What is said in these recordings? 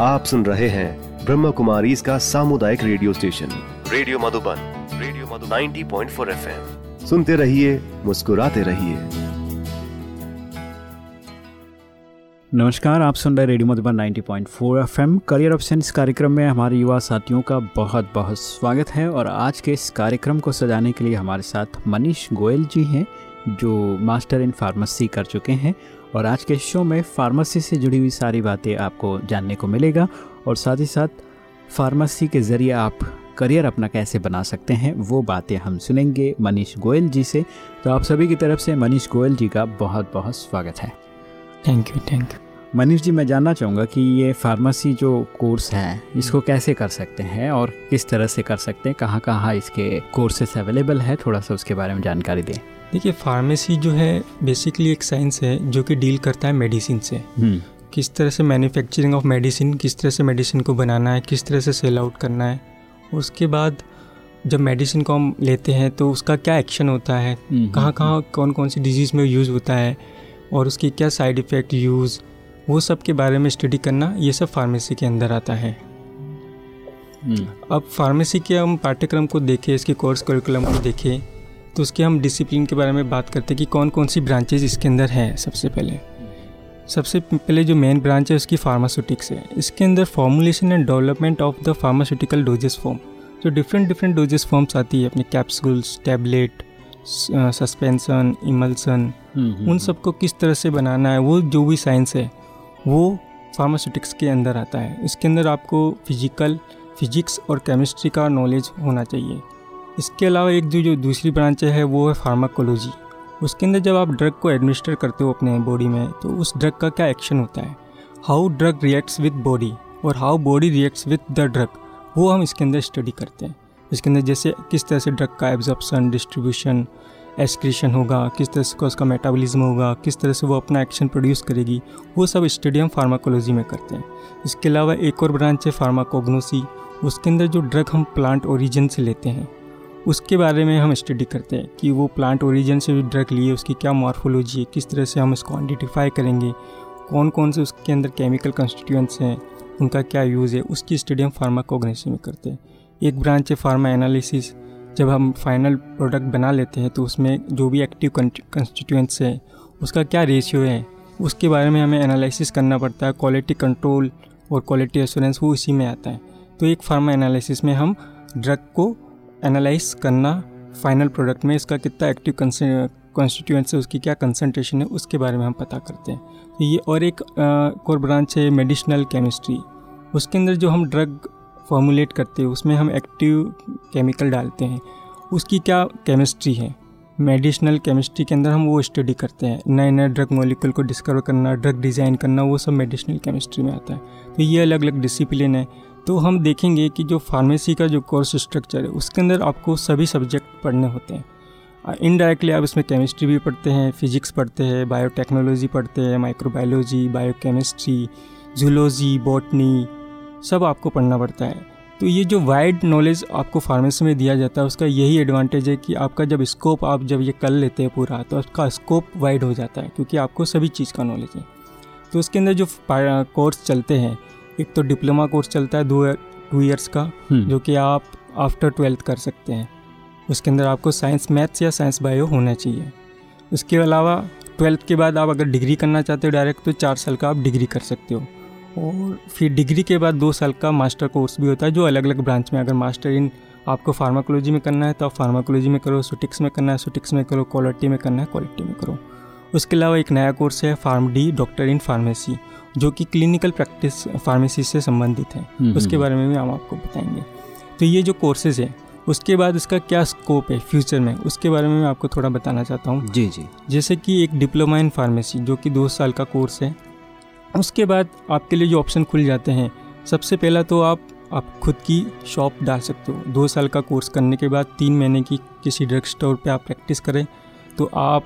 आप सुन रहे हैं ब्रह्म कुमारी इसका सामुदायिक radio station. Radio Madhuban radio Madhuban. 90.4 FM. सुनते रहिए मुस्कुराते रहिए। नमस्कार आप सुन रहे radio Madhuban 90.4 FM. Career option इस कार्यक्रम में हमारे युवा साथियों का बहुत बहुत स्वागत है और आज के इस कार्यक्रम को सजाने के लिए हमारे साथ मनीष गोयल जी हैं जो मास्टर इन फार्मेसी कर चुके हैं और आज के शो में फार्मेसी से जुड़ी हुई सारी बातें आपको जानने को मिलेगा और साथ ही साथ फार्मेसी के ज़रिए आप करियर अपना कैसे बना सकते हैं वो बातें हम सुनेंगे मनीष गोयल जी से। तो आप सभी की तरफ़ से मनीष गोयल जी का बहुत बहुत स्वागत है। Thank you thank you Manish ji मैं जानना चाहूँगा कि ये फार्मेसी जो कोर्स है इसको कैसे कर सकते हैं और किस तरह से कर सकते हैं कहाँ कहाँ इसके कोर्सेस अवेलेबल है थोड़ा सा उसके बारे में जानकारी दें। देखिए फार्मेसी जो है बेसिकली एक साइंस है जो कि डील करता है मेडिसिन से। हम्म, किस तरह से मैन्युफैक्चरिंग ऑफ़ मेडिसिन किस तरह से मेडिसिन को बनाना है किस तरह से सेल आउट करना है उसके बाद जब मेडिसिन को हम लेते हैं तो उसका क्या एक्शन होता है हम्म, कहाँ कहाँ कौन कौन सी डिज़ीज़ में यूज़ होता है और उसकी क्या साइड इफ़ेक्ट यूज़ वो सब के बारे में स्टडी करना ये सब फार्मेसी के अंदर आता है। हम्म, अब फार्मेसी के हम पाठ्यक्रम को देखें इसके कोर्स करिकुलम को देखें तो उसके हम डिसिप्लिन के बारे में बात करते हैं कि कौन कौन सी ब्रांचेज इसके अंदर हैं सबसे पहले। सबसे पहले जो मेन ब्रांच है उसकी फार्मास्यूटिक्स है। इसके अंदर formulation and development of the pharmaceutical doses form जो डिफरेंट डिफरेंट डोजेस फॉर्म्स आती है अपने capsules tablet suspension emulsion hmm, उन सबको किस तरह से बनाना है वो जो भी साइंस है वो फार्मास्यूटिक्स के अंदर आता है। इसके अंदर आपको फ़िज़िकल फिजिक्स और केमिस्ट्री का नॉलेज होना चाहिए। इसके अलावा एक जो जो दूसरी ब्रांच है, वो है फार्माकोलॉजी। उसके अंदर जब आप ड्रग को एडमिनिस्टर करते हो अपने बॉडी में तो उस ड्रग का क्या एक्शन होता है? How drug reacts with body और how body reacts with the drug वो हम इसके अंदर स्टडी करते हैं। इसके अंदर जैसे किस तरह से ड्रग का एब्जॉर्प्शन डिस्ट्रीब्यूशन एक्सक्रीशन होगा, किस तरह से उसका मेटाबॉलिज्म होगा, किस तरह से वो अपना एक्शन प्रोड्यूस करेगी, वो सब स्टडी हम फार्माकोलॉजी में करते हैं। इसके अलावा एक और ब्रांच है फार्माकोग्नोसी उसके अंदर जो ड्रग हम प्लांट ओरिजिन से लेते हैं उसके बारे में हम स्टडी करते हैं कि वो प्लांट ओरिजिन से जो ड्रग लिए उसकी क्या मॉर्फोलॉजी है, किस तरह से हम इसको आइडेंटिफाई करेंगे कौन कौन से उसके अंदर केमिकल कंस्टिट्यूएंट्स हैं, उनका क्या यूज़ है, उसकी स्टडी हम फार्माकोग्नेसी में करते हैं। एक ब्रांच है फार्मा एनालिसिस जब हम फाइनल प्रोडक्ट बना लेते हैं तो उसमें जो भी एक्टिव कंस्टिट्यूएंट्स है, उसका क्या रेशियो है, उसके बारे में हमें एनालिसिस करना पड़ता है क्वालिटी कंट्रोल और क्वालिटी एश्योरेंस वो इसी में आता है। तो एक फार्मा एनालिसिस में हम ड्रग को एनालाइज करना फाइनल प्रोडक्ट में इसका कितना एक्टिव कॉन्स्टिट्यूएंट्स है, उसकी क्या कंसनट्रेशन है, उसके बारे में हम पता करते हैं। तो ये और एक कोर ब्रांच है मेडिसिनल केमिस्ट्री उसके अंदर जो हम ड्रग फॉर्मुलेट करते हैं, उसमें हम एक्टिव केमिकल डालते हैं। उसकी क्या केमिस्ट्री है? मेडिसिनल केमिस्ट्री के अंदर हम वो स्टडी करते हैं। नए नए ड्रग मोलिकुल को डिस्कवर करना ड्रग डिज़ाइन करना, वो सब मेडिसिनल केमिस्ट्री में आता है। तो ये अलग अलग डिसिप्लिन है। तो हम देखेंगे कि जो फार्मेसी का जो कोर्स स्ट्रक्चर है, उसके अंदर आपको सभी सब्जेक्ट पढ़ने होते हैं। इनडायरेक्टली आप इसमें केमिस्ट्री भी पढ़ते हैं फिजिक्स पढ़ते हैं बायोटेक्नोलॉजी पढ़ते हैं माइक्रोबायोलॉजी बायोकेमिस्ट्री जूलॉजी बॉटनी सब आपको पढ़ना पड़ता है। तो ये जो वाइड नॉलेज आपको फार्मेसी में दिया जाता है, उसका यही एडवांटेज है कि आपका जब स्कोप आप जब ये कर लेते हैं पूरा तो उसका स्कोप वाइड हो जाता है, क्योंकि आपको सभी चीज़ का नॉलेज है। तो उसके अंदर जो कोर्स चलते हैं एक तो डिप्लोमा कोर्स चलता है दो टू ईयर्स का हम्म, जो कि आप आफ्टर ट्वेल्थ कर सकते हैं। उसके अंदर आपको साइंस मैथ्स या साइंस बायो होना चाहिए। उसके अलावा ट्वेल्थ के बाद आप अगर डिग्री करना चाहते हो डायरेक्ट तो चार साल का आप डिग्री कर सकते हो। और फिर डिग्री के बाद दो साल का मास्टर कोर्स भी होता है जो अलग अलग ब्रांच में अगर मास्टर इन आपको फार्माकोलॉजी में करना है तो आप फार्माकोलॉजी में करो सुटिक्स में करना है सुटिक्स में करो क्वालिटी में करना है क्वालिटी में करो। उसके अलावा एक नया कोर्स है pharm D doctor in pharmacy जो कि क्लिनिकल प्रैक्टिस फार्मेसी से संबंधित है। हम्म, उसके हम्म। बारे में भी हम आपको बताएँगे। तो ये जो कोर्सेज है उसके बाद इसका क्या स्कोप है फ्यूचर में उसके बारे में मैं आपको थोड़ा बताना चाहता हूँ। जी जी। जैसे कि एक डिप्लोमा इन फार्मेसी जो कि दो साल का कोर्स है उसके बाद आपके लिए जो ऑप्शन खुल जाते हैं सबसे पहला तो आप आप खुद की शॉप डाल सकते हो। दो साल का कोर्स करने के बाद तीन महीने की किसी ड्रग स्टोर पे आप प्रैक्टिस करें तो आप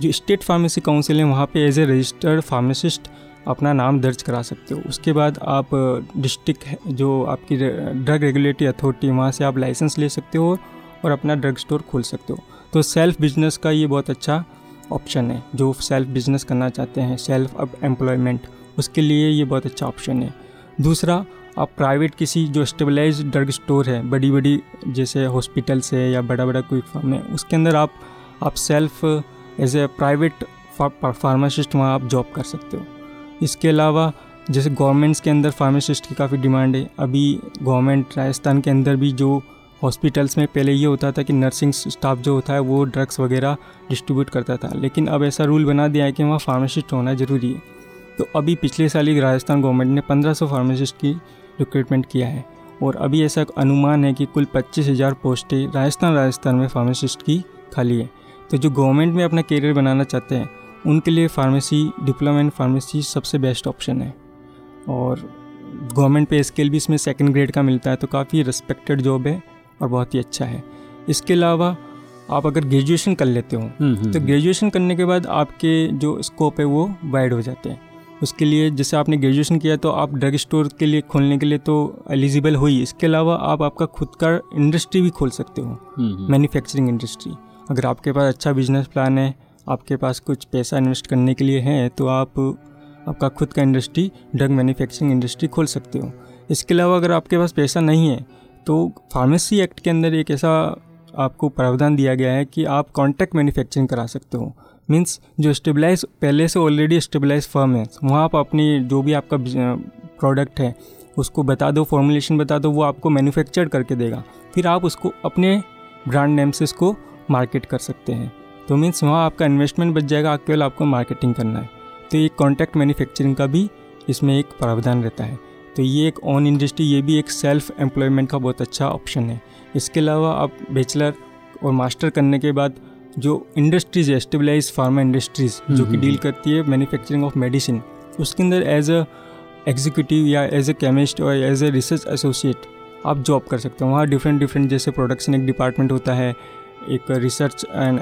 जो स्टेट फार्मेसी काउंसिल है, वहाँ पे एज ए रजिस्टर्ड फार्मासिस्ट अपना नाम दर्ज करा सकते हो। उसके बाद आप डिस्ट्रिक्ट जो आपकी ड्रग रेगुलेटरी अथॉरिटी वहाँ से आप लाइसेंस ले सकते हो और अपना ड्रग स्टोर खोल सकते हो। तो सेल्फ बिज़नेस का ये बहुत अच्छा ऑप्शन है, जो सेल्फ बिज़नेस करना चाहते हैं सेल्फ अब एम्प्लॉयमेंट उसके लिए ये बहुत अच्छा ऑप्शन है। दूसरा, आप प्राइवेट किसी जो स्टेबलाइज ड्रग स्टोर है बड़ी बड़ी जैसे हॉस्पिटल्स है या बड़ा बड़ा कोई फर्म है, उसके अंदर आप आप self as a private pharmacist वहाँ आप जॉब कर सकते हो। इसके अलावा जैसे गवर्नमेंट्स के अंदर फार्मासिस्ट की काफ़ी डिमांड है। अभी गवर्नमेंट राजस्थान के अंदर भी जो हॉस्पिटल्स में पहले ये होता था कि नर्सिंग स्टाफ जो होता है वो ड्रग्स वगैरह डिस्ट्रीब्यूट करता था। लेकिन अब ऐसा रूल बना दिया है कि वहाँ फार्मासिस्ट होना ज़रूरी है। तो अभी पिछले साल ही राजस्थान गवर्नमेंट ने 1500 फार्मासिस्ट की रिक्रूटमेंट किया है। और अभी ऐसा अनुमान है कि कुल पच्चीस हज़ार पोस्टें राजस्थान राजस्थान में फार्मासिस्ट की खाली है। तो जो गवर्नमेंट में अपना करियर बनाना चाहते हैं उनके लिए फार्मेसी डिप्लोमा इन फार्मेसी सबसे बेस्ट ऑप्शन है। और गवर्नमेंट पे स्केल भी इसमें सेकेंड ग्रेड का मिलता है तो काफ़ी रिस्पेक्टेड जॉब है और बहुत ही अच्छा है। इसके अलावा आप अगर ग्रेजुएशन कर लेते हो हम्म, हम्म, तो ग्रेजुएशन करने के बाद आपके जो स्कोप है वो वाइड हो जाते हैं। उसके लिए जैसे आपने ग्रेजुएशन किया तो आप ड्रग स्टोर के लिए खोलने के लिए तो एलिजिबल हो ही। इसके अलावा आप आपका खुद का इंडस्ट्री भी खोल सकते हो मैन्युफैक्चरिंग इंडस्ट्री अगर आपके पास अच्छा बिज़नेस प्लान है, आपके पास कुछ पैसा इन्वेस्ट करने के लिए है तो आप, आपका खुद का इंडस्ट्री ड्रग मैन्युफैक्चरिंग इंडस्ट्री खोल सकते हो। इसके अलावा अगर आपके पास पैसा नहीं है तो फार्मेसी एक्ट के अंदर एक ऐसा आपको प्रावधान दिया गया है कि आप कॉन्ट्रैक्ट मैन्युफैक्चरिंग करा सकते हो। मीन्स जो स्टेबलाइज पहले से ऑलरेडी स्टेबलाइज फर्म है, वहाँ आप अपनी जो भी आपका प्रोडक्ट है, उसको बता दो फॉर्मुलेशन बता दो, वो आपको मैन्युफैक्चर करके देगा। फिर आप उसको अपने ब्रांड नेम से इसको मार्केट कर सकते हैं। तो मीन्स वहाँ आपका इन्वेस्टमेंट बच जाएगा केवल आपको मार्केटिंग करना है। तो ये कॉन्टैक्ट मैन्युफैक्चरिंग का भी इसमें एक प्रावधान रहता है। तो ये एक ऑन इंडस्ट्री ये भी एक सेल्फ एम्प्लॉयमेंट का बहुत अच्छा ऑप्शन है। इसके अलावा आप बैचलर और मास्टर करने के बाद जो इंडस्ट्रीज़ है स्टेबलाइज फार्मा इंडस्ट्रीज़ जो कि डील हम्म, हम्म। करती है मैन्युफैक्चरिंग ऑफ़ मेडिसिन उसके अंदर एज अ एग्जीक्यूटिव या एज ए केमिस्ट और एज ए रिसर्च एसोसिएट आप जॉब कर सकते हो। वहाँ डिफरेंट डिफरेंट जैसे प्रोडक्शन एक डिपार्टमेंट होता है एक रिसर्च एंड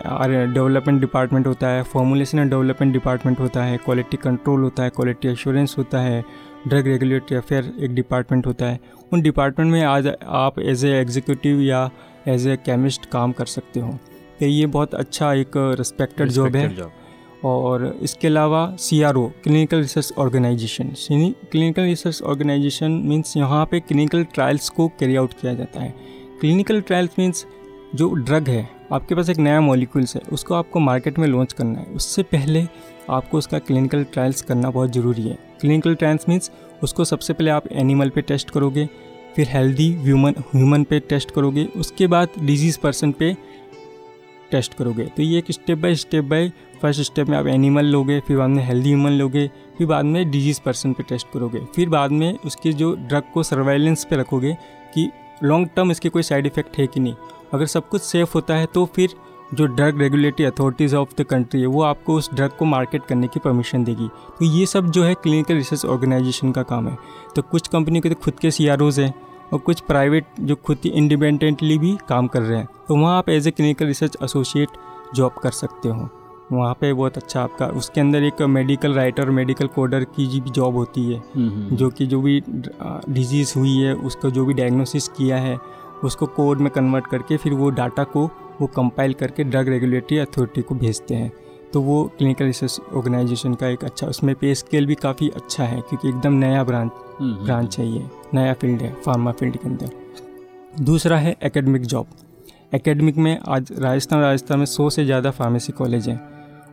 डेवलपमेंट डिपार्टमेंट होता है फॉर्मुलेशन एंड डेवलपमेंट डिपार्टमेंट होता है क्वालिटी कंट्रोल होता है क्वालिटी एश्योरेंस होता है ड्रग रेगुलेटरी अफेयर एक डिपार्टमेंट होता है। उन डिपार्टमेंट में आज आप एज ए एग्जीक्यूटिव या एज ए केमिस्ट काम कर सकते हो। तो ये बहुत अच्छा एक रिस्पेक्टेड जॉब है। और इसके अलावा C R O clinical research organization clinical research organization means यहाँ पे क्लिनिकल ट्रायल्स को कैरी आउट किया जाता है। क्लिनिकल ट्रायल्स मीन्स जो ड्रग है, आपके पास एक नया मॉलिक्यूल्स है, उसको आपको मार्केट में लॉन्च करना है। उससे पहले आपको उसका क्लिनिकल ट्रायल्स करना बहुत ज़रूरी है। क्लिनिकल ट्रायल्स मीन्स उसको सबसे पहले आप एनिमल पे टेस्ट करोगे, फिर हेल्दी ह्यूमन ह्यूमन पे टेस्ट करोगे, उसके बाद डिज़ीज़ पर्सन पे टेस्ट करोगे। तो ये एक step by step by first step में आप एनिमल लोगे, फिर बाद में हेल्दी ह्यूमन लोगे, फिर बाद में डिज़ीज़ पर्सन पे टेस्ट करोगे। फिर बाद में उसके जो ड्रग को सर्वाइलेंस पे रखोगे कि लॉन्ग टर्म इसके कोई साइड इफ़ेक्ट है कि नहीं। अगर सब कुछ सेफ़ होता है तो फिर जो drug regulatory authorities of the country है वो आपको उस ड्रग को मार्केट करने की परमिशन देगी। तो ये सब जो है क्लिनिकल रिसर्च ऑर्गेनाइजेशन का काम है। तो कुछ कंपनी के तो खुद के सी हैं और कुछ प्राइवेट जो खुद ही इंडिपेंडेंटली भी काम कर रहे हैं। तो वहाँ आप as a clinical research associate job कर सकते हो। वहाँ पे बहुत अच्छा आपका उसके अंदर एक मेडिकल राइटर मेडिकल कोडर की जी भी जॉब होती है। हम्म, हम्म। जो कि जो भी डिज़ीज़ हुई है उसका जो भी डायग्नोसिस किया है उसको कोड में कन्वर्ट करके फिर वो डाटा को वो कंपाइल करके ड्रग रेगुलेटरी अथॉरिटी को भेजते हैं। तो वो क्लिनिकल रिसर्च ऑर्गेनाइजेशन का एक अच्छा उसमें पे स्केल भी काफ़ी अच्छा है क्योंकि एकदम नया ब्रांच ब्रांच है ये नया फ़ील्ड है फार्मा फ़ील्ड के अंदर। दूसरा है एकेडमिक जॉब एकेडमिक में आज राजस्थान राजस्थान में सौ से ज़्यादा फार्मेसी कॉलेज हैं।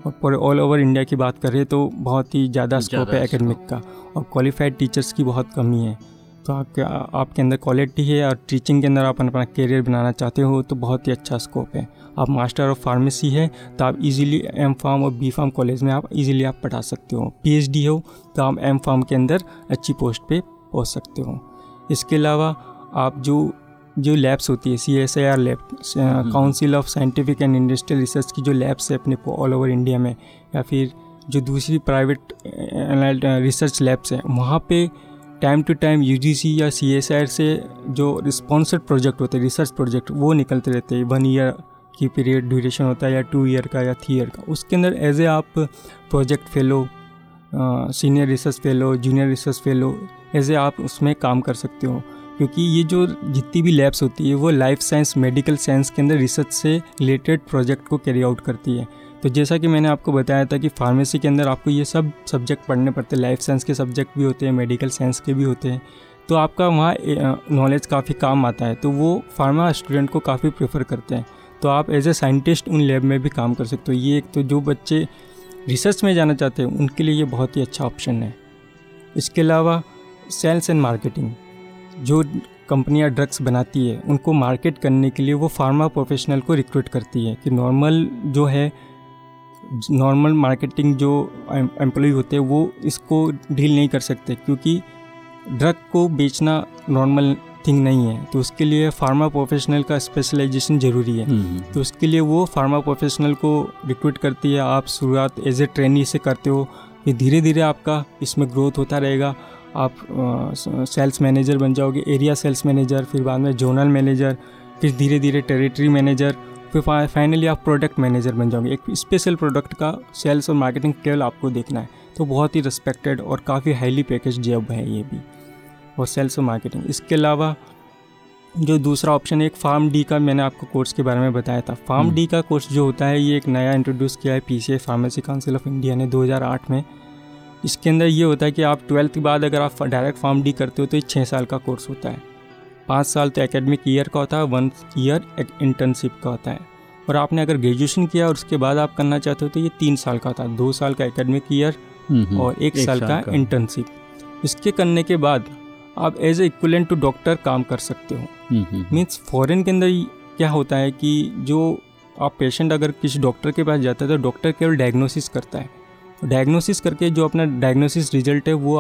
और पूरे ऑल ओवर इंडिया की बात करें तो बहुत ही ज़्यादा स्कोप है एकेडमिक का। और क्वालिफाइड टीचर्स की बहुत कमी है। तो आपके आपके अंदर क्वालिटी है और टीचिंग के अंदर आप अपना करियर बनाना चाहते हो तो बहुत ही अच्छा स्कोप है। आप मास्टर ऑफ़ फार्मेसी है तो आप इजीली एम फार्म और बी फार्म कॉलेज में आप इजीली आप पढ़ा सकते हो। पीएचडी हो तो आप एम फार्म के अंदर अच्छी पोस्ट पे पहुँच सकते हो। इसके अलावा आप जो जो लैब्स होती है C S I R lab council of scientific and industrial research की जो लैब्स है अपने ऑल ओवर इंडिया में या फिर जो दूसरी प्राइवेट रिसर्च लैब्स हैं वहाँ पे टाइम टू टाइम यूजीसी या सी से जो स्पॉन्सर्ड प्रोजेक्ट होते हैं रिसर्च प्रोजेक्ट वो निकलते रहते हैं वन ईयर की पीरियड ड्यूरेशन होता है या टू ईयर का या थ्री ईयर का। उसके अंदर एज ए आप project fellow senior research fellow junior research fellow as a आप उसमें काम कर सकते हो। क्योंकि ये जो जितनी भी लैब्स होती है, वो लाइफ साइंस मेडिकल साइंस के अंदर रिसर्च से रिलेटेड प्रोजेक्ट को कैरी आउट करती है। तो जैसा कि मैंने आपको बताया था कि फार्मेसी के अंदर आपको ये सब सब्जेक्ट पढ़ने पड़ते हैं। लाइफ साइंस के सब्जेक्ट भी होते हैं मेडिकल साइंस के भी होते हैं। तो आपका वहाँ नॉलेज काफ़ी काम आता है। तो वो फार्मा स्टूडेंट को काफ़ी प्रेफर करते हैं। तो आप एज ए साइंटिस्ट उन लैब में भी काम कर सकते हो। ये एक तो जो बच्चे रिसर्च में जाना चाहते हैं, उनके लिए ये बहुत ही अच्छा ऑप्शन है। इसके अलावा सेल्स एंड मार्केटिंग जो कंपनियाँ ड्रग्स बनाती है, उनको मार्केट करने के लिए वो फार्मा प्रोफेशनल को रिक्रूट करती है कि नॉर्मल जो है नॉर्मल मार्केटिंग जो एम्प्लॉय होते हैं वो इसको डील नहीं कर सकते क्योंकि ड्रग को बेचना नॉर्मल थिंग नहीं है। तो उसके लिए फार्मा प्रोफेशनल का स्पेशलाइजेशन ज़रूरी है। हम्म, हम्म। तो उसके लिए वो फार्मा प्रोफेशनल को रिक्रूट करती है। आप शुरुआत एज ए ट्रेनी से करते हो फिर धीरे धीरे आपका इसमें ग्रोथ होता रहेगा। आप सेल्स मैनेजर बन जाओगे एरिया सेल्स मैनेजर फिर बाद में जोनल मैनेजर फिर धीरे धीरे टेरिटरी मैनेजर फिर फाइनली आप प्रोडक्ट मैनेजर बन जाओगे। एक स्पेशल प्रोडक्ट का सेल्स और मार्केटिंग केवल आपको देखना है। तो बहुत ही रिस्पेक्टेड और काफ़ी हाईली पैकेज जॉब है ये भी। और सेल्स और मार्केटिंग इसके अलावा जो दूसरा ऑप्शन है एक फार्म डी का मैंने आपको कोर्स के बारे में बताया था। फार्म डी हम्म। का कोर्स जो होता है ये एक नया इंट्रोड्यूस किया है P pharmacy council of India ने 2008 में। इसके अंदर ये होता है कि आप ट्वेल्थ के बाद अगर आप डायरेक्ट फार्म डी करते हो तो ये छः साल का कोर्स होता है। पाँच साल तो एकेडमिक ईयर का होता है वन ईयर इंटर्नशिप का होता है। और आपने अगर ग्रेजुएशन किया और उसके बाद आप करना चाहते हो तो ये तीन साल का होता है। दो साल का एकेडमिक ईयर और एक, एक साल, साल का इंटर्नशिप इसके करने के बाद आप as a equivalent to doctor काम कर सकते हो। मीन्स फॉरेन के अंदर क्या होता है कि जो आप पेशेंट अगर किसी डॉक्टर के पास जाता है तो डॉक्टर केवल डायग्नोसिस करता है। डायग्नोसिस करके जो अपना डायग्नोसिस रिज़ल्ट है वो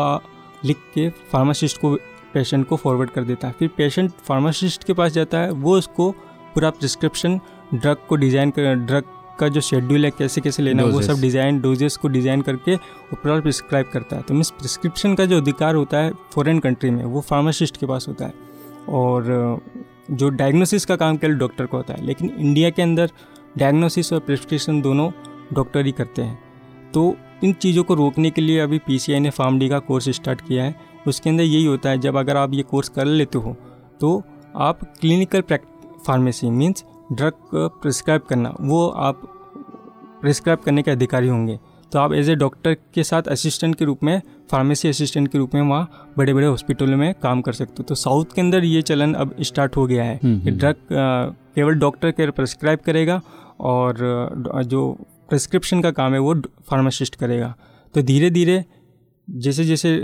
लिख के फार्मासिस्ट को पेशेंट को फॉरवर्ड कर देता है। फिर पेशेंट फार्मासिस्ट के पास जाता है वो उसको पूरा प्रिस्क्रिप्शन ड्रग को डिज़ाइन कर ड्रग का जो शेड्यूल है कैसे कैसे लेना है वो सब डिज़ाइन डोजेस को डिज़ाइन करके ऊपर प्रिस्क्राइब करता है। तो मीन्स प्रिस्क्रिप्शन का जो अधिकार होता है फॉरेन कंट्री में वो फार्मासिस्ट के पास होता है। और जो डायग्नोसिस का काम केवल डॉक्टर का होता है लेकिन इंडिया के अंदर डायग्नोसिस और प्रिस्क्रिप्शन दोनों डॉक्टर ही करते हैं। तो इन चीज़ों को रोकने के लिए अभी PCI ने फार्म डी का कोर्स स्टार्ट किया है। उसके अंदर यही होता है जब अगर आप ये कोर्स कर लेते हो तो आप clinical pharmacy means drug prescribe करना वो आप प्रिस्क्राइब करने के अधिकारी होंगे। तो आप एज ए डॉक्टर के साथ असिस्टेंट के रूप में फार्मेसी असिस्टेंट के रूप में वहाँ बड़े बड़े हॉस्पिटलों में काम कर सकते हो। तो साउथ के अंदर ये चलन अब स्टार्ट हो गया है हम्म, कि ड्रग हम्म। केवल डॉक्टर के प्रिस्क्राइब करेगा और जो प्रिस्क्रिप्शन का काम है वो फार्मासिस्ट करेगा। तो धीरे धीरे जैसे जैसे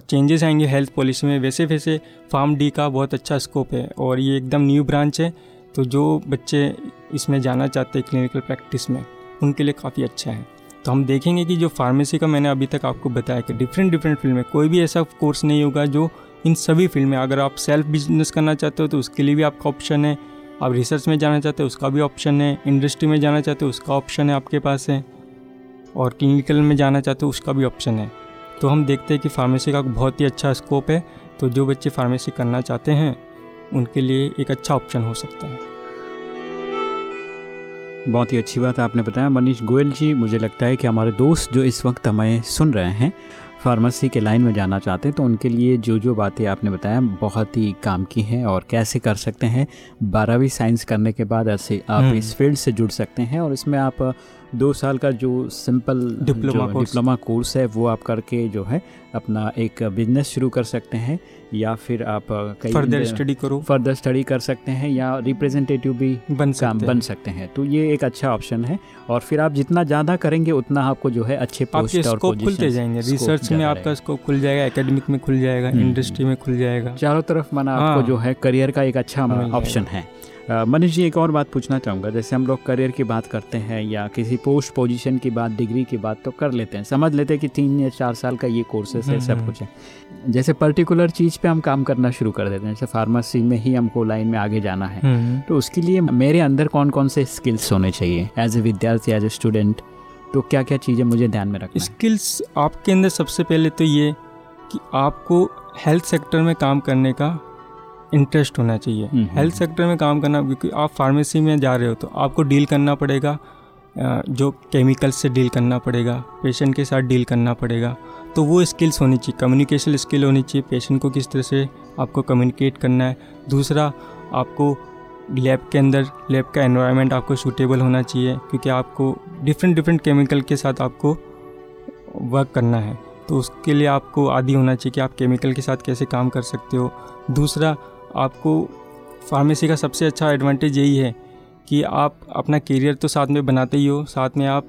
चेंजेस आएँगे हेल्थ पॉलिसी में वैसे वैसे फार्म डी का बहुत अच्छा स्कोप है और ये एकदम न्यू ब्रांच है। तो जो बच्चे इसमें जाना चाहते हैं क्लिनिकल प्रैक्टिस में, उनके लिए काफ़ी अच्छा है। तो हम देखेंगे कि जो फार्मेसी का मैंने अभी तक आपको बताया कि डिफरेंट डिफरेंट फ़ील्ड में कोई भी ऐसा कोर्स नहीं होगा जो इन सभी फ़ील्ड में अगर आप सेल्फ बिज़नेस करना चाहते हो तो उसके लिए भी आपका ऑप्शन है। आप रिसर्च में जाना चाहते हो उसका भी ऑप्शन है। इंडस्ट्री में जाना चाहते हो उसका ऑप्शन है आपके पास है। और क्लिनिकल में जाना चाहते हो उसका भी ऑप्शन है। तो हम देखते हैं कि फार्मेसी का बहुत ही अच्छा स्कोप है। तो जो बच्चे फार्मेसी करना चाहते हैं उनके लिए एक अच्छा ऑप्शन हो सकता है। बहुत ही अच्छी बात आपने बताया मनीष गोयल जी। मुझे लगता है कि हमारे दोस्त जो इस वक्त हमें सुन रहे हैं फार्मेसी के लाइन में जाना चाहते हैं तो उनके लिए जो जो बातें आपने बताया बहुत ही काम की हैं और कैसे कर सकते हैं। बारहवीं साइंस करने के बाद ऐसे आप हम्म। इस फ़ील्ड से जुड़ सकते हैं और इसमें आप दो साल का जो simple diploma course diploma course है वो आप करके जो है अपना एक बिज़नेस शुरू कर सकते हैं या फिर आप कई फर्दर स्टडी करो। फर्दर स्टडी कर सकते हैं या रिप्रेजेंटेटिव भी बन काम बन सकते हैं। तो ये एक अच्छा ऑप्शन है और फिर आप जितना ज़्यादा करेंगे उतना आपको जो है अच्छे पोस्ट और खुलते जाएँगे। रिसर्च में आपका स्कोप खुल जाएगा एकेडमिक में खुल जाएगा इंडस्ट्री हम्म। में खुल जाएगा। चारों तरफ़ माना आपको हाँ। जो है करियर का एक अच्छा ऑप्शन है। मनीष जी एक और बात पूछना चाहूँगा। जैसे हम लोग करियर की बात करते हैं या किसी पोस्ट पोजीशन की बात डिग्री की बात तो कर लेते हैं। समझ लेते हैं कि तीन या चार साल का ये कोर्सेस है सब हम्म, कुछ है। जैसे पर्टिकुलर चीज़ पे हम काम करना शुरू कर देते हैं। जैसे फार्मेसी में ही हमको लाइन में आगे जाना है। हम्म। तो उसके लिए मेरे अंदर कौन कौन से स्किल्स होने चाहिए? एज ए विद्यार्थी एज ए स्टूडेंट तो क्या क्या चीज़ें मुझे ध्यान में रखना स्किल्स आपके अंदर सबसे पहले तो ये कि आपको हेल्थ सेक्टर में काम करने का इंटरेस्ट होना चाहिए। हेल्थ हम्म, हम्म। सेक्टर में काम करना क्योंकि आप फार्मेसी में जा रहे हो तो आपको डील करना पड़ेगा। जो केमिकल्स से डील करना पड़ेगा पेशेंट के साथ डील करना पड़ेगा। तो वो स्किल्स होनी चाहिए कम्युनिकेशन स्किल होनी चाहिए पेशेंट को किस तरह से आपको कम्युनिकेट करना है। दूसरा आपको लैब के अंदर लैब का एनवायरनमेंट आपको सूटेबल होना चाहिए क्योंकि आपको डिफरेंट डिफरेंट केमिकल के साथ आपको वर्क करना है। तो उसके लिए आपको आदि होना चाहिए कि आप केमिकल के साथ कैसे काम कर सकते हो। दूसरा आपको फार्मेसी का सबसे अच्छा एडवांटेज यही है कि आप अपना करियर तो साथ में बनाते ही हो, साथ में आप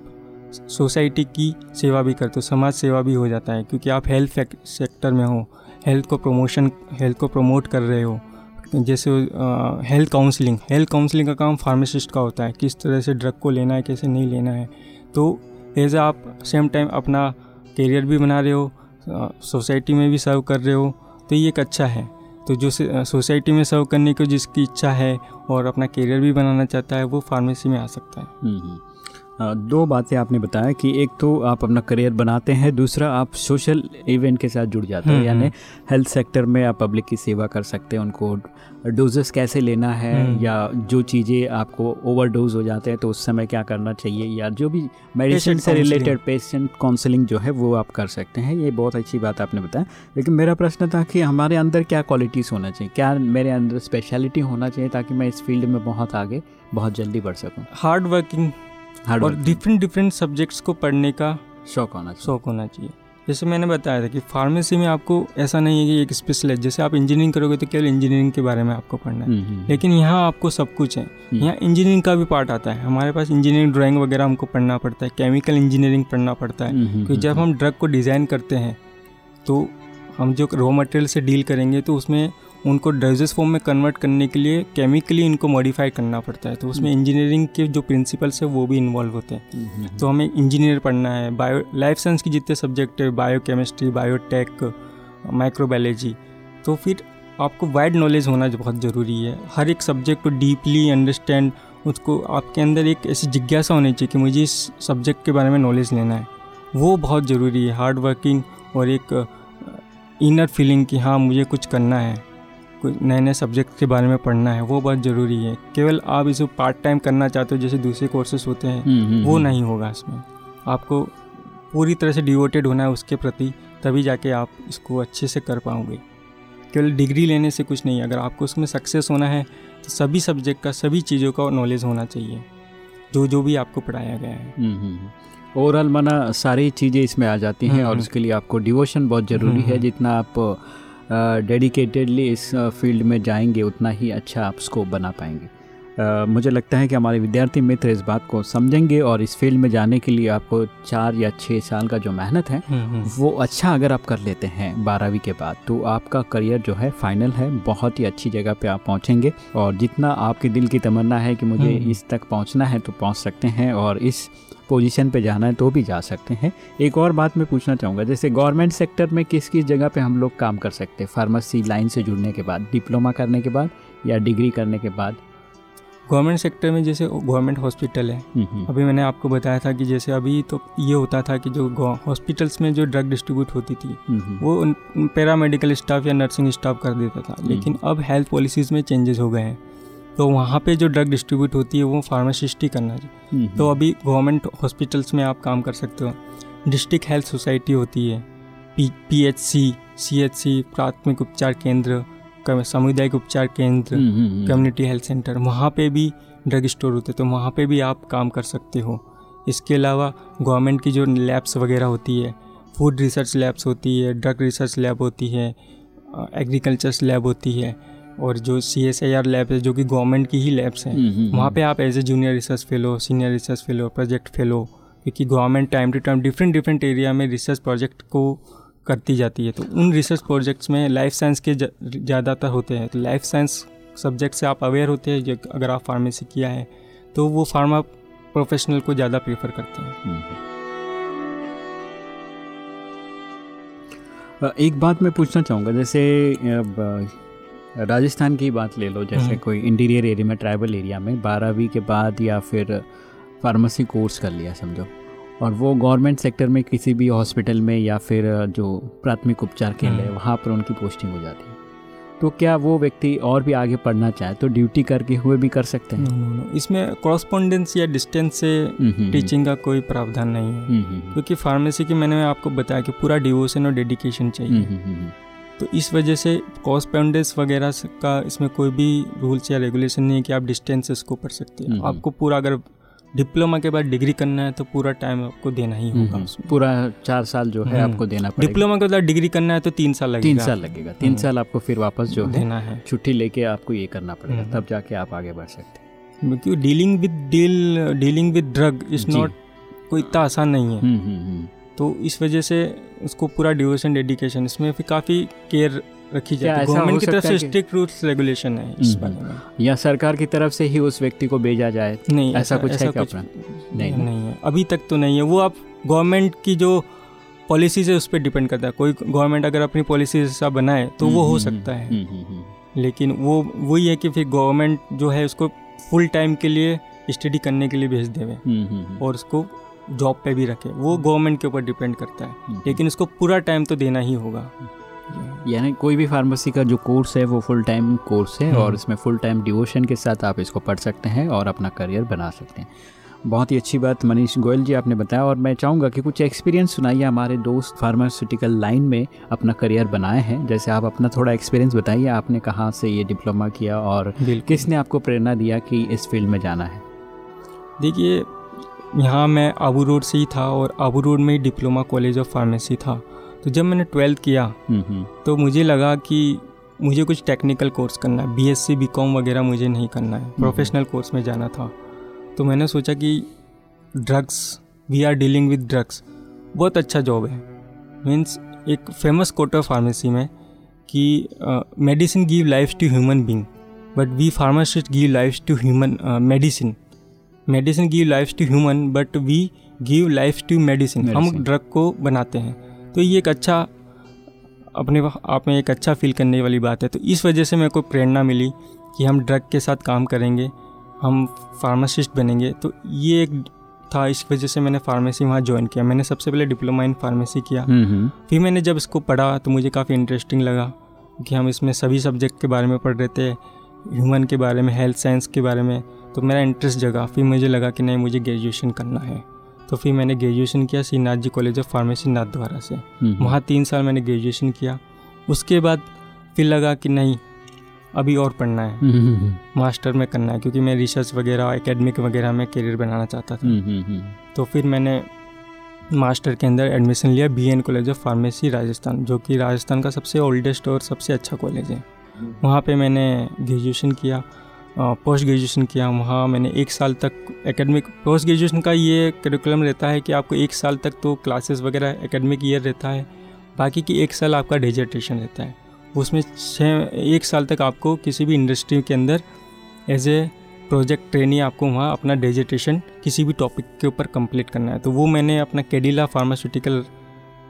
सोसाइटी की सेवा भी करते हो, समाज सेवा भी हो जाता है, क्योंकि आप हेल्थ सेक्टर में हो हेल्थ को प्रमोशन हेल्थ को प्रमोट कर रहे हो। जैसे हेल्थ काउंसलिंग हेल्थ काउंसलिंग का काम फार्मासिस्ट का होता है, किस तरह से ड्रग को लेना है, कैसे नहीं लेना है। तो एज आप सेम टाइम अपना करियर भी बना रहे हो सोसाइटी में भी सर्व कर रहे हो तो ये एक अच्छा है। तो जो सोसाइटी में सर्व करने को जिसकी इच्छा है और अपना करियर भी बनाना चाहता है वो फार्मेसी में आ सकता है हम्म, हम्म। दो बातें आपने बताया कि एक तो आप अपना करियर बनाते हैं दूसरा आप सोशल इवेंट के साथ जुड़ जाते हैं हम्म, यानी हेल्थ सेक्टर में आप पब्लिक की सेवा कर सकते हैं उनको डोजेस कैसे लेना है हम्म। या जो चीज़ें आपको ओवरडोज हो जाते हैं तो उस समय क्या करना चाहिए या जो भी मेडिसिन से रिलेटेड पेशेंट काउंसलिंग जो है वो आप कर सकते हैं ये बहुत अच्छी बात आपने बताया। लेकिन मेरा प्रश्न था कि हमारे अंदर क्या क्वालिटीज़ होना चाहिए क्या मेरे अंदर स्पेशलिटी होना चाहिए ताकि मैं इस फ़ील्ड में बहुत आगे बहुत जल्दी बढ़ सकूँ? हार्ड वर्किंग और डिफरेंट डिफरेंट सब्जेक्ट्स को पढ़ने का शौक होना चाहिए। शौक होना चाहिए। जैसे मैंने बताया था कि फार्मेसी में आपको ऐसा नहीं है कि एक स्पेशलाइज जैसे आप इंजीनियरिंग करोगे तो केवल इंजीनियरिंग के बारे में आपको पढ़ना है। हम्म, हम्म, हम्म। लेकिन यहाँ आपको सब कुछ है। यहाँ इंजीनियरिंग का भी पार्ट आता है। हमारे पास इंजीनियरिंग ड्राइंग वगैरह हमको पढ़ना पड़ता है। केमिकल इंजीनियरिंग पढ़ना पड़ता है। क्योंकि जब हम ड्रग को डिज़ाइन करते हैं तो हम जो रॉ मटेरियल से डील करेंगे तो उसमें उनको ड्रेजेस फॉर्म में कन्वर्ट करने के लिए केमिकली इनको मॉडिफाई करना पड़ता है। तो उसमें इंजीनियरिंग हम्म। के जो प्रिंसिपल्स है वो भी इन्वॉल्व होते हैं। हम्म, हम्म, तो हमें इंजीनियर पढ़ना है। बायो लाइफ साइंस के जितने सब्जेक्ट है बायो केमिस्ट्री बायोटेक माइक्रोबायोलॉजी तो फिर आपको वाइड नॉलेज होना बहुत ज़रूरी है। हर एक सब्जेक्ट को डीपली अंडरस्टैंड उसको आपके अंदर एक ऐसी जिज्ञासा होनी चाहिए कि मुझे इस सब्जेक्ट के बारे में नॉलेज लेना है। वो बहुत ज़रूरी है हार्ड वर्किंग और एक इनर फीलिंग कि हाँ मुझे कुछ करना है। कुछ नए नए सब्जेक्ट के बारे में पढ़ना है वो बहुत ज़रूरी है। केवल आप इसे पार्ट टाइम करना चाहते हो जैसे दूसरे कोर्सेस होते हैं हम्म, हम्म, वो हम्म। नहीं होगा इसमें। आपको पूरी तरह से डिवोटेड होना है उसके प्रति तभी जाके आप इसको अच्छे से कर पाओगे। केवल डिग्री लेने से कुछ नहीं अगर आपको उसमें सक्सेस होना है तो सभी सब्जेक्ट का सभी चीज़ों का नॉलेज होना चाहिए जो जो भी आपको पढ़ाया गया है। ओवरऑल माना सारी चीज़ें इसमें आ जाती हैं और उसके लिए आपको डिवोशन बहुत ज़रूरी है जितना आप डेडिकेटेडली इस फ़ील्ड में जाएँगे उतना ही अच्छा आप स्कोप बना पाएँगे Uh, मुझे लगता है कि हमारे विद्यार्थी मित्र इस बात को समझेंगे और इस फ़ील्ड में जाने के लिए आपको चार या छः साल का जो मेहनत है हम्म, हम्म। वो अच्छा अगर आप कर लेते हैं बारहवीं के बाद तो आपका करियर जो है फाइनल है बहुत ही अच्छी जगह पे आप पहुँचेंगे और जितना आपके दिल की तमन्ना है कि मुझे हम्म, इस तक पहुँचना है तो पहुँच सकते हैं और इस पोजीशन पे जाना है तो भी जा सकते हैं। एक और बात मैं पूछना चाहूँगा जैसे गवर्नमेंट सेक्टर में किस किस जगह पे हम लोग काम कर सकते हैं? फार्मेसी लाइन से जुड़ने के बाद डिप्लोमा करने के बाद या डिग्री करने के बाद? गवर्नमेंट सेक्टर में जैसे गवर्नमेंट हॉस्पिटल है। हम्म, हम्म। अभी मैंने आपको बताया था कि जैसे अभी तो ये होता था कि जो हॉस्पिटल्स में जो ड्रग डिस्ट्रीब्यूट होती थी हम्म, वो पैरामेडिकल स्टाफ या नर्सिंग स्टाफ कर देता था। लेकिन अब हेल्थ पॉलिसीज़ में चेंजेस हो गए हैं। तो वहाँ पे जो ड्रग डिस्ट्रीब्यूट होती है वो फार्मासिस्ट ही करना चाहिए तो अभी गवर्नमेंट हॉस्पिटल्स में आप काम कर सकते हो। डिस्ट्रिक्ट हेल्थ सोसाइटी होती है। P P H C C H C प्राथमिक उपचार केंद्र सामुदायिक उपचार केंद्र कम्युनिटी हेल्थ सेंटर वहाँ पे भी ड्रग स्टोर होते हैं। तो वहाँ पे भी आप काम कर सकते हो। इसके अलावा गवर्नमेंट की जो लैब्स वगैरह होती है फ़ूड रिसर्च लैब्स होती है ड्रग रिसर्च लैब होती है एग्रीकल्चर लैब होती है। और जो C S I R lab है जो कि गवर्नमेंट की ही लैब्स हैं हम्म, हम्म, वहाँ पे हम्म। आप as a junior research fellow senior research fellow project fellow क्योंकि government time to time different different area में रिसर्च प्रोजेक्ट को करती जाती है। तो उन रिसर्च प्रोजेक्ट्स में लाइफ साइंस के ज़्यादातर होते हैं। तो लाइफ साइंस सब्जेक्ट से आप अवेयर होते हैं अगर आप फार्मेसी किया है तो वो फार्मा प्रोफेशनल को ज़्यादा प्रीफर करते हैं। एक बात मैं पूछना चाहूँगा जैसे राजस्थान की बात ले लो जैसे हम्म। कोई इंटीरियर एरिया में ट्राइबल एरिया में बारहवीं के बाद या फिर फार्मेसी कोर्स कर लिया समझो। और वो गवर्नमेंट सेक्टर में किसी भी हॉस्पिटल में या फिर जो प्राथमिक उपचार केंद्र है हम्म। वहाँ पर उनकी पोस्टिंग हो जाती है। तो क्या वो व्यक्ति और भी आगे पढ़ना चाहे तो ड्यूटी करके हुए भी कर सकते हैं। इसमें कॉरस्पॉन्डेंस या डिस्टेंस से टीचिंग हम्म, का कोई प्रावधान नहीं है। क्योंकि फार्मेसी की मैंने आपको बताया कि पूरा डिवोशन और डेडिकेशन चाहिए। तो इस वजह से कॉस्पेंडेंस वगैरह का इसमें कोई भी रूल्स या रेगुलेशन नहीं है कि आप डिस्टेंस इसको पढ़ सकते हैं। हम्म। आपको पूरा अगर डिप्लोमा के बाद डिग्री करना है तो पूरा टाइम आपको देना ही होगा हम्म, पूरा चार साल जो है हम्म। आपको देना पड़ेगा। डिप्लोमा के बाद डिग्री करना है तो तीन साल लगेगा। तीन साल लगेगा। तीन हम्म। साल आपको फिर वापस जो देना है। छुट्टी लेके आपको ये करना पड़ेगा। हम्म। तब जाके आप आगे बढ़ सकते हैं। क्योंकि dealing with deal dealing with drug is not कोई इतना आसान नहीं है। हम्म, हम्म, हम्म। तो इस वजह से उसको पूरा डिवोशन डेडिकेशन इसमें फिर काफ़ी केयर रखी जाती है। गवर्नमेंट की तरफ़ से स्ट्रिक्ट रूल्स रेगुलेशन है इस हम्म, बारे में। या सरकार की तरफ़ से ही उस व्यक्ति को भेजा जाए? नहीं ऐसा कुछ है क्या कुछ नहीं नहीं, है। अभी तक तो नहीं है। वो आप गवर्नमेंट की जो पॉलिसी से उस पर डिपेंड करता है। कोई गवर्नमेंट अगर अपनी पॉलिसी ऐसा बनाए तो वो हम्म, हो हम्म, सकता है। हम्म, हम्म, हम्म। लेकिन वो वही है कि फिर गवर्नमेंट जो है उसको फुल टाइम के लिए स्टडी करने के लिए भेज देवे। हम्म, हम्म, हम्म। और उसको जॉब पे भी रखे। वो गवर्नमेंट के ऊपर डिपेंड करता है। हम्म। लेकिन इसको पूरा टाइम तो देना ही होगा। यानी कोई भी फार्मेसी का जो कोर्स है वो फुल टाइम कोर्स है हम्म। और इसमें फुल टाइम डिवोशन के साथ आप इसको पढ़ सकते हैं और अपना करियर बना सकते हैं। बहुत ही अच्छी बात मनीष गोयल जी आपने बताया और मैं चाहूँगा कि कुछ एक्सपीरियंस सुनाइए। हमारे दोस्त फार्मास्यूटिकल लाइन में अपना करियर बनाए हैं। जैसे आप अपना थोड़ा एक्सपीरियंस बताइए आपने कहाँ से ये डिप्लोमा किया और किसने आपको प्रेरणा दिया कि इस फ़ील्ड में जाना है? देखिए यहाँ मैं आबू रोड से ही था और आबू रोड में ही डिप्लोमा कॉलेज ऑफ़ फार्मेसी था। तो जब मैंने ट्वेल्थ किया हम्म, हम्म, तो मुझे लगा कि मुझे कुछ टेक्निकल कोर्स करना है। B S C B com वगैरह मुझे नहीं करना है। प्रोफेशनल कोर्स में जाना था। तो मैंने सोचा कि drugs we are dealing with drugs बहुत अच्छा जॉब है। मीन्स एक फ़ेमस कोट ऑफ़ फार्मेसी में कि medicine give life to human being but we pharmacist give life to human medicine medicine give life to human but we give life to medicine. हम drug को बनाते हैं। तो ये एक अच्छा अपने आप में एक अच्छा फील करने वाली बात है। तो इस वजह से मेरे को प्रेरणा मिली कि हम ड्रग के साथ काम करेंगे हम फार्मासिस्ट बनेंगे। तो ये एक था इस वजह से मैंने फार्मेसी वहाँ ज्वाइन किया। मैंने सबसे पहले डिप्लोमा इन फार्मेसी किया। हम्म, हम्म, फिर मैंने जब इसको पढ़ा तो मुझे काफ़ी इंटरेस्टिंग लगा कि हम इसमें सभी सब्जेक्ट के बारे में पढ़ रहे थे। ह्यूमन के बारे में हेल्थ साइंस के बारे में। तो मेरा इंटरेस्ट जगा। फिर मुझे लगा कि नहीं मुझे ग्रेजुएशन करना है। तो फिर मैंने ग्रेजुएशन किया Shrinath ji college of pharmacy Nathdwara से। हम्म, वहाँ तीन साल मैंने ग्रेजुएशन किया। उसके बाद फिर लगा कि नहीं अभी और पढ़ना है। हम्म, हम्म, हम्म, मास्टर में करना है क्योंकि मैं रिसर्च वगैरह एकेडमिक वगैरह में करियर बनाना चाहता था। तो फिर मैंने मास्टर के अंदर एडमिशन लिया B N college of pharmacy Rajasthan जो कि राजस्थान का सबसे ओल्डेस्ट और सबसे अच्छा कॉलेज है। वहाँ पे मैंने ग्रेजुएशन किया। पोस्ट ग्रेजुएशन किया वहाँ मैंने एक साल तक एकेडमिक पोस्ट ग्रेजुएशन का ये करिकुलम रहता है कि आपको एक साल तक तो क्लासेस वगैरह एकेडमिक ईयर रहता है बाकी की एक साल आपका डेजर्टेशन रहता है। उसमें छः एक साल तक आपको किसी भी इंडस्ट्री के अंदर एज ए प्रोजेक्ट ट्रेनी आपको वहाँ अपना डेजर्टेशन किसी भी टॉपिक के ऊपर कंप्लीट करना है। तो वो मैंने अपना केडिला फार्मास्यूटिकल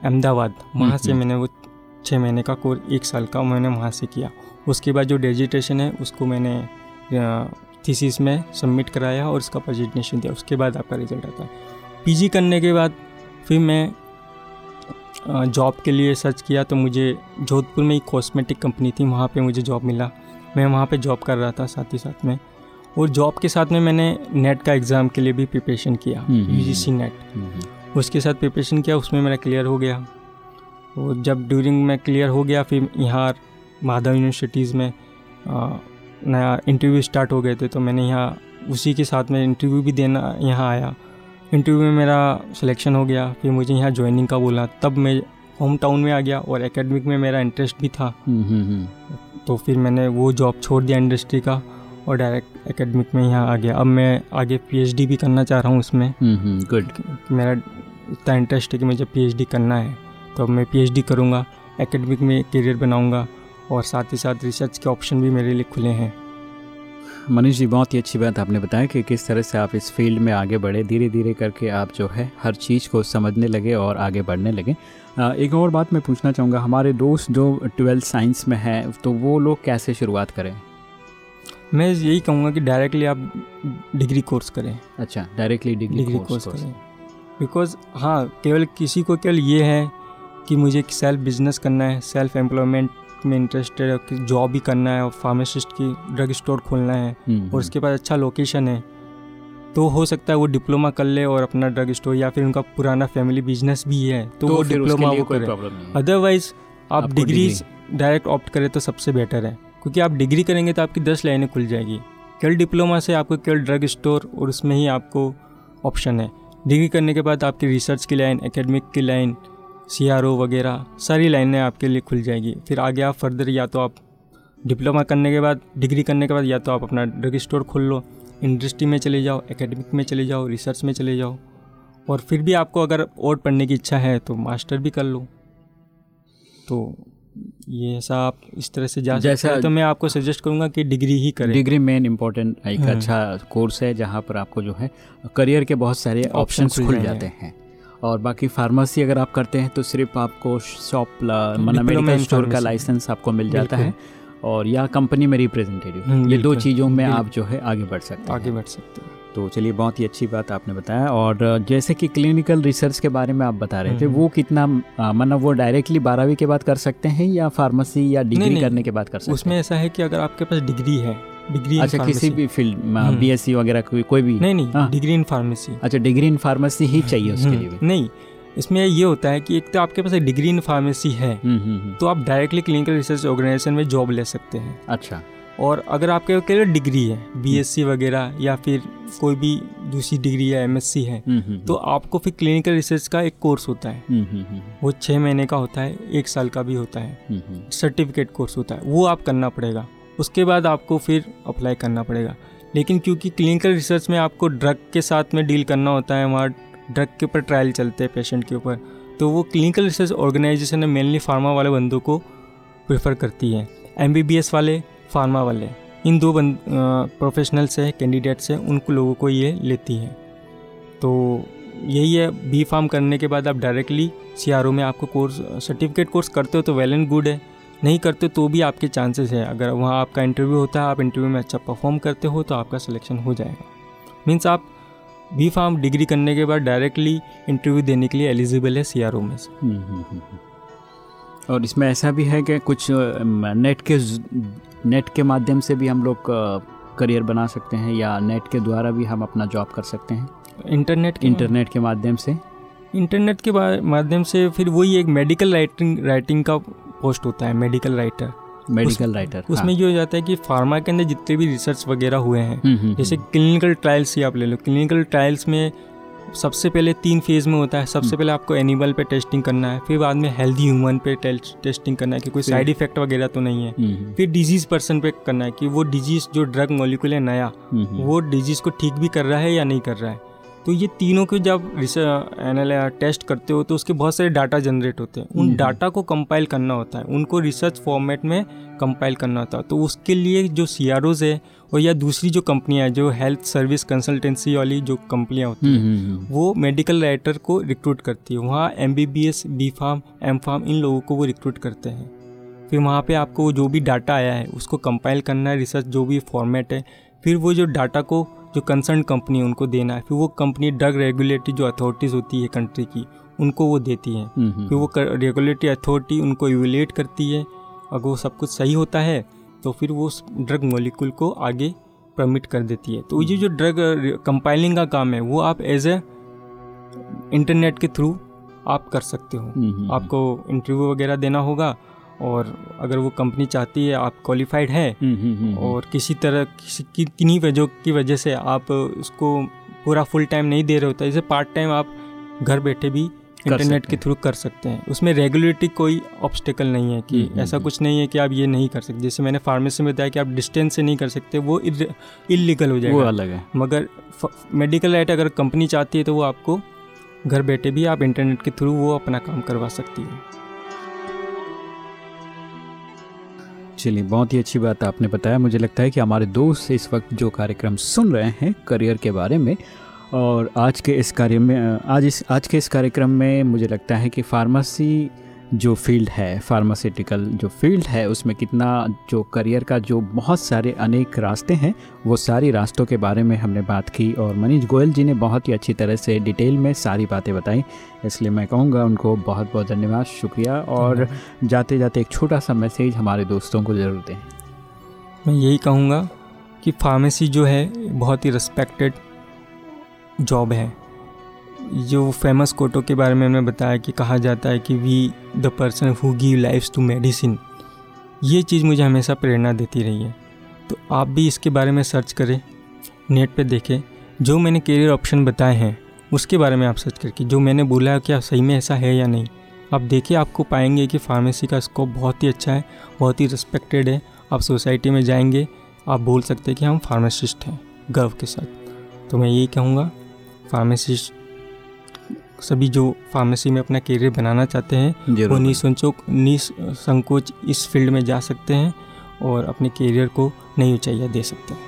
अहमदाबाद वहाँ से हम्म। मैंने वो छः महीने का कोर्स एक साल का मैंने वहाँ से किया। उसके बाद जो डेजिटेशन है उसको मैंने थीसिस में सबमिट कराया और उसका प्रेजेंटेशन दिया उसके बाद आपका रिज़ल्ट आता है। पीजी करने के बाद फिर मैं जॉब के लिए सर्च किया तो मुझे जोधपुर में एक कॉस्मेटिक कंपनी थी वहाँ पे मुझे जॉब मिला। मैं वहाँ पे जॉब कर रहा था साथ ही साथ में। और जॉब के साथ में मैंने नेट का एग्ज़ाम के लिए भी प्रिपरेशन किया हम्म, हम्म, यू जी सी नेट हम्म, हम्म, उसके साथ प्रिपरेशन किया उसमें मेरा क्लियर हो गया। और जब ड्यूरिंग में क्लियर हो गया फिर यहाँ माधव यूनिवर्सिटीज़ में नया इंटरव्यू स्टार्ट हो गए थे तो मैंने यहाँ उसी के साथ में इंटरव्यू भी देना यहाँ आया। इंटरव्यू में मेरा सिलेक्शन हो गया फिर मुझे यहाँ ज्वाइनिंग का बोला। तब मैं होम टाउन में आ गया और एकेडमिक में मेरा इंटरेस्ट भी था। हम्म, हम्म, हम्म। तो फिर मैंने वो जॉब छोड़ दिया इंडस्ट्री का और डायरेक्ट एकेडमिक में यहाँ आ गया। अब मैं आगे पीएचडी भी करना चाह रहा हूँ उसमें। गुड मेरा इतना इंटरेस्ट है कि मुझे पीएचडी करना है। तो अब मैं पीएचडी करूँगा एकेडमिक में करियर बनाऊँगा। और साथ ही साथ रिसर्च के ऑप्शन भी मेरे लिए खुले हैं। मनीष जी बहुत ही अच्छी बात आपने बताया कि किस तरह से आप इस फ़ील्ड में आगे बढ़े। धीरे धीरे करके आप जो है हर चीज़ को समझने लगे और आगे बढ़ने लगे। एक और बात मैं पूछना चाहूँगा। हमारे दोस्त जो ट्वेल्थ साइंस में हैं तो वो लोग कैसे शुरुआत करें? मैं यही कहूँगा कि डायरेक्टली आप डिग्री कोर्स करें। अच्छा directly degree degree course course करें। बिकॉज़ हाँ केवल किसी को केवल ये है कि मुझे सेल्फ बिज़नेस करना है सेल्फ एम्प्लॉयमेंट में इंटरेस्टेड है कि जॉब भी करना है और फार्मासिस्ट की ड्रग स्टोर खोलना है हम्म, और उसके पास अच्छा लोकेशन है तो हो सकता है वो डिप्लोमा कर ले और अपना ड्रग स्टोर या फिर उनका पुराना फैमिली बिज़नेस भी है तो, तो वो डिप्लोमा वो करे। अदरवाइज़ आप डिग्री डिग्री- डायरेक्ट ऑप्ट करें तो सबसे बेटर है क्योंकि आप डिग्री करेंगे तो आपकी दस लाइनें खुल जाएगी। केवल डिप्लोमा से आपको केवल ड्रग स्टोर और उसमें ही आपको ऑप्शन है। डिग्री करने के बाद आपकी रिसर्च की लाइन एकेडमिक की लाइन सीआरओ वगैरह सारी लाइनें आपके लिए खुल जाएगी। फिर आगे आप फर्दर या तो आप डिप्लोमा करने के बाद डिग्री करने के बाद या तो आप अपना ड्रग स्टोर खोल लो इंडस्ट्री में चले जाओ एकेडमिक में चले जाओ रिसर्च में चले जाओ। और फिर भी आपको अगर और पढ़ने की इच्छा है तो मास्टर भी कर लो। तो ये ऐसा आप इस तरह से जा जैसा तो मैं आपको सजेस्ट करूँगा कि डिग्री ही करें। डिग्री मेन इम्पोर्टेंट एक अच्छा कोर्स है जहाँ पर आपको जो है करियर के बहुत सारे ऑप्शन खुल जाते हैं। और बाकी फार्मेसी अगर आप करते हैं तो सिर्फ़ आपको शॉप मेडिकल स्टोर का लाइसेंस आपको मिल जाता है। और या कंपनी में रिप्रेजेंटेटिव हम्म, ये दो चीज़ों में आप जो है आगे बढ़ सकते हैं। आगे बढ़ सकते हैं। तो चलिए बहुत ही अच्छी बात आपने बताया। और जैसे कि क्लिनिकल रिसर्च के बारे में आप बता रहे थे हम्म। वो कितना मतलब वो डायरेक्टली बारहवीं के बाद कर सकते हैं या फार्मेसी या डिग्री करने के बाद कर सकते हैं? उसमें ऐसा है कि अगर आपके पास डिग्री है डिग्री अच्छा किसी भी फ़ील्ड बी एस सी वगैरह कोई कोई भी? नहीं नहीं डिग्री इन फार्मेसी। अच्छा डिग्री इन फार्मेसी ही चाहिए उसके हम्म, लिए नहीं इसमें ये होता है कि एक तो आपके पास एक डिग्री इन फार्मेसी है हम्म, तो आप डायरेक्टली क्लिनिकल रिसर्च ऑर्गेनाइजेशन में जॉब ले सकते हैं। अच्छा। और अगर आपके केवल डिग्री है बीएससी वगैरह या फिर कोई भी दूसरी डिग्री या एमएससी है हम्म, हम्म, तो हम्म। आपको फिर क्लिनिकल रिसर्च का एक कोर्स होता है। वो छः महीने का होता है एक साल का भी होता है। सर्टिफिकेट कोर्स होता है वो आप करना पड़ेगा। उसके बाद आपको फिर अप्लाई करना पड़ेगा। लेकिन क्योंकि क्लिनिकल रिसर्च में आपको ड्रग के साथ में डील करना होता है, वहाँ ड्रग के ऊपर ट्रायल चलते हैं पेशेंट के ऊपर तो वो क्लिनिकल रिसर्च ऑर्गेनाइजेशन है मेनली फार्मा वाले बंदों को प्रेफर करती है। एमबीबीएस वाले फार्मा वाले, इन दो बंद प्रोफेशनल्स है कैंडिडेट्स हैं उनको लोगों को ये लेती हैं। तो यही है बी फार्म करने के बाद आप डायरेक्टली सीआरओ में आपको कोर्स सर्टिफिकेट कोर्स करते हो तो वेल एंड गुड है। नहीं करते तो भी आपके चांसेस है। अगर वहाँ आपका इंटरव्यू होता है आप इंटरव्यू में अच्छा परफॉर्म करते हो तो आपका सिलेक्शन हो जाएगा। मीन्स आप बी फार्म डिग्री करने के बाद डायरेक्टली इंटरव्यू देने के लिए एलिजिबल है सीआरओ में से। हम्म, हम्म, हम्म, और इसमें ऐसा भी है कि कुछ नेट के नेट के माध्यम से भी हम लोग करियर बना सकते हैं या नेट के द्वारा भी हम अपना जॉब कर सकते हैं? इंटरनेट इंटरनेट के माध्यम से? इंटरनेट के माध्यम से फिर वही एक मेडिकल राइटिंग राइटिंग का पोस्ट होता है मेडिकल राइटर मेडिकल राइटर उसमें हाँ। ये हो जाता है कि फार्मा के अंदर जितने भी रिसर्च वगैरह हुए हैं हम्म, हम्म, जैसे क्लिनिकल ट्रायल्स ही आप ले लो। क्लिनिकल ट्रायल्स में सबसे पहले तीन फ़ेज़ में होता है। सबसे हम्म। पहले आपको एनिमल पे टेस्टिंग करना है फिर बाद में हेल्दी ह्यूमन पे टेस्टिंग करना है कि कोई साइड इफ़ेक्ट वगैरह तो नहीं है। हम्म। फिर डिज़ीज़ पर्सन पे करना है कि वो डिज़ीज़ जो ड्रग मॉलिक्यूल है नया हम्म, वो डिज़ीज़ को ठीक भी कर रहा है या नहीं कर रहा है। तो ये तीनों के जब एनएल टेस्ट करते हो तो उसके बहुत सारे डाटा जनरेट होते हैं। उन डाटा को कंपाइल करना होता है। उनको रिसर्च फॉर्मेट में कंपाइल करना होता है। तो उसके लिए जो सी आर ओज है और या दूसरी जो कंपनियाँ हैं जो हेल्थ सर्विस कंसल्टेंसी वाली जो कंपनियाँ होती हैं हम्म, हम्म, हम्म। वो मेडिकल राइटर को रिक्रूट करती है। वहाँ M B B S B pharm M pharm इन लोगों को वो रिक्रूट करते हैं। फिर वहाँ पे आपको जो भी डाटा आया है उसको कंपाइल करना है रिसर्च जो भी फॉर्मेट है। फिर वो जो डाटा को जो कंसर्न कंपनी उनको देना है। फिर वो कंपनी ड्रग रेगुलेटरी जो अथॉरिटीज़ होती है कंट्री की उनको वो देती है। फिर वो रेगुलेटरी अथॉरिटी उनको इवेलेट करती है। अगर वो सब कुछ सही होता है तो फिर वो ड्रग मोलिकुल को आगे परमिट कर देती है। तो ये जो ड्रग कंपाइलिंग का काम है वो आप एज ए इंटरनेट के थ्रू आप कर सकते हो। हम्म, हम्म, आपको इंटरव्यू वगैरह देना होगा और अगर वो कंपनी चाहती है आप क्वालिफाइड है हम्म, और किसी तरह किसी की किन्हीं वजह की वजह से आप उसको पूरा फुल टाइम नहीं दे रहे होता जैसे पार्ट टाइम आप घर बैठे भी इंटरनेट के थ्रू कर सकते हैं। उसमें रेगुलेटरी कोई ऑब्स्टिकल नहीं है कि हम्म, हम्म, ऐसा हम्म। कुछ नहीं है कि आप ये नहीं कर सकते। जैसे मैंने फार्मेसी में बताया कि आप डिस्टेंस से नहीं कर सकते वो इलीगल हो जाएगा। वो अलग है। मगर मेडिकल राइट अगर कंपनी चाहती है तो वो आपको घर बैठे भी आप इंटरनेट के थ्रू वो अपना काम करवा सकती है। चलिए, बहुत ही अच्छी बात आपने बताया। मुझे लगता है कि हमारे दोस्त इस वक्त जो कार्यक्रम सुन रहे हैं करियर के बारे में और आज के इस कार्य में, आज इस, आज के इस कार्यक्रम में मुझे लगता है कि फार्मेसी जो फ़ील्ड है फार्मास्यूटिकल जो फ़ील्ड है उसमें कितना जो करियर का जो बहुत सारे अनेक रास्ते हैं वो सारी रास्तों के बारे में हमने बात की और मनीष गोयल जी ने बहुत ही अच्छी तरह से डिटेल में सारी बातें बताई इसलिए मैं कहूँगा उनको बहुत बहुत धन्यवाद शुक्रिया और जाते जाते एक छोटा सा मैसेज हमारे दोस्तों को ज़रूर दें। मैं यही कहूँगा कि फार्मेसी जो है बहुत ही रिस्पेक्टेड जॉब है। जो फ़ेमस कोटो के बारे में हमने बताया कि कहा जाता है कि we the person who give life to medicine ये चीज़ मुझे हमेशा प्रेरणा देती रही है। तो आप भी इसके बारे में सर्च करें नेट पे देखें। जो मैंने करियर ऑप्शन बताए हैं, उसके बारे में आप सर्च करके, जो मैंने बोला है क्या सही में ऐसा है या नहीं, आप देखिए, आपको पाएँगे कि फार्मेसी का स्कोप बहुत ही अच्छा है, बहुत ही रिस्पेक्टेड है। आप सोसाइटी में जाएँगे, आप बोल सकते हैं कि हम फार्मासिस्ट हैं, गर्व के साथ। तो मैं यही कहूँगा फार्मेसिस्ट सभी जो फार्मेसी में अपना करियर बनाना चाहते हैं वो निसंकोच निसंकोच इस फ़ील्ड में जा सकते हैं और अपने करियर को नई ऊंचाइयाँ दे सकते हैं।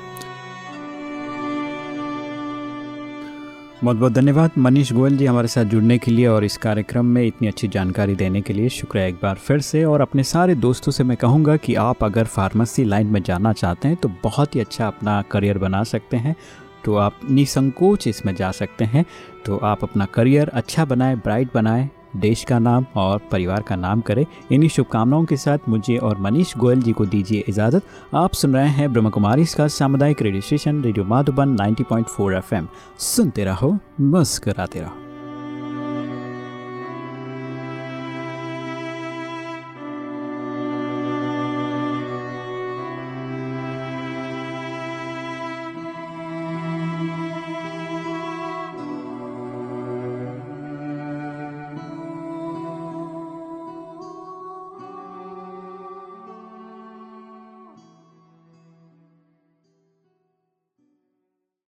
बहुत बहुत धन्यवाद मनीष गोयल जी हमारे साथ जुड़ने के लिए और इस कार्यक्रम में इतनी अच्छी जानकारी देने के लिए। शुक्रिया एक बार फिर से और अपने सारे दोस्तों से मैं कहूँगा कि आप अगर फार्मेसी लाइन में जाना चाहते हैं तो बहुत ही अच्छा अपना करियर बना सकते हैं। तो आप निसंकोच इसमें जा सकते हैं। तो आप अपना करियर अच्छा बनाए, ब्राइट बनाए, देश का नाम और परिवार का नाम करें। इन्हीं शुभकामनाओं के साथ मुझे और मनीष गोयल जी को दीजिए इजाज़त। आप सुन रहे हैं ब्रह्म कुमारी इसका सामुदायिक radio station, radio Madhuban 90.4 FM. सुनते रहो, मुस्कराते रहो।